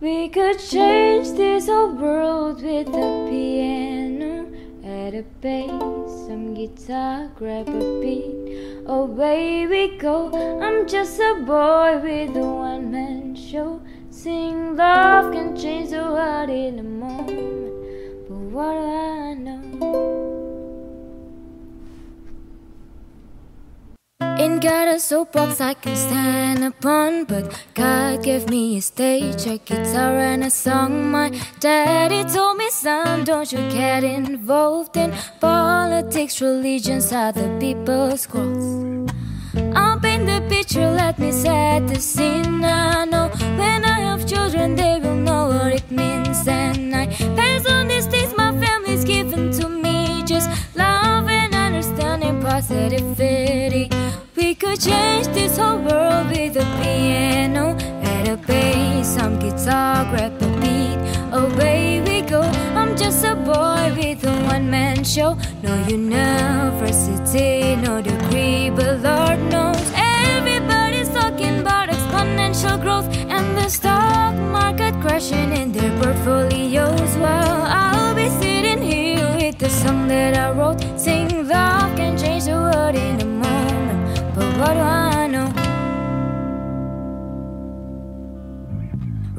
We could change this whole world with a piano at a bass, some guitar, grab a beat. Away we go. I'm just a boy with a one man show. Sing love can change the world in a moment. But what Ain't got a soapbox I can stand upon, but God gave me a stage, a guitar, and a song. My daddy told me, son, don't you get involved in politics, religions, other people's quarrels. I'll paint the picture, let me set the scene. I know when I show. No university, no degree, but Lord knows everybody's talking about exponential growth and the stock market crashing in their portfolios. Well, I'll be sitting here with the song that I wrote, sing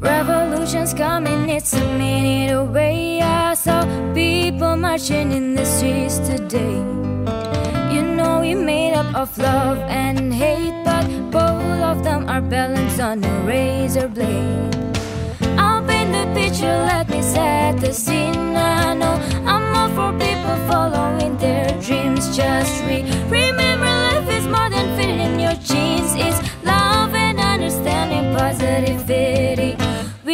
Revolution's coming, it's a minute away. I saw people marching in the streets today. You know, we made up of love and hate, but both of them are balanced on a razor blade.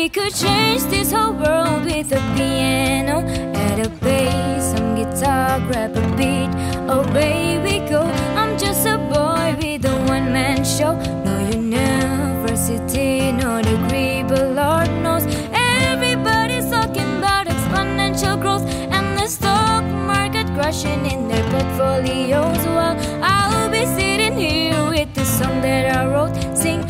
We could change this whole world with a piano and a bass, some guitar, grab a beat. Away we go. I'm just a boy with a one man show. No university, no degree, but Lord knows everybody's talking about exponential growth and the stock market crashing in their portfolios. Well, I'll be sitting here with the song that I wrote. Sing,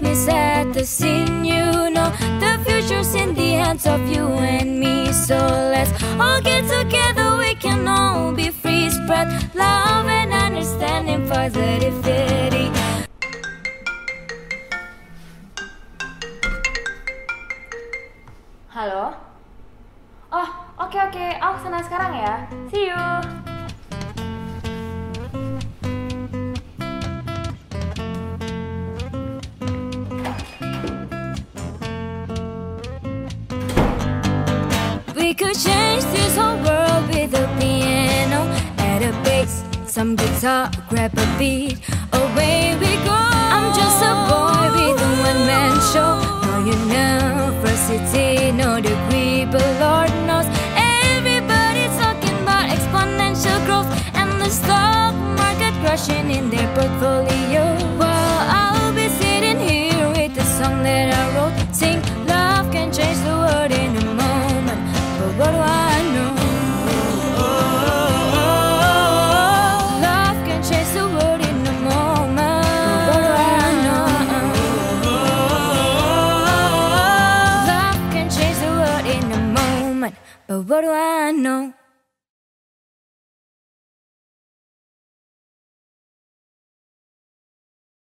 me. You know, the future's in the hands of you and me. So let's all get together, we can all be free. Spread love and understanding, positivity. Halo? Oh, oke oke. Aku ke sana sekarang ya. See you. We could change this whole world with a piano and a bass, some guitar, grab a beat. Away we go. I'm just a boy with a one man show. No university, no degree, but Lord knows everybody's talking about exponential growth and the stock market crashing But what do I know?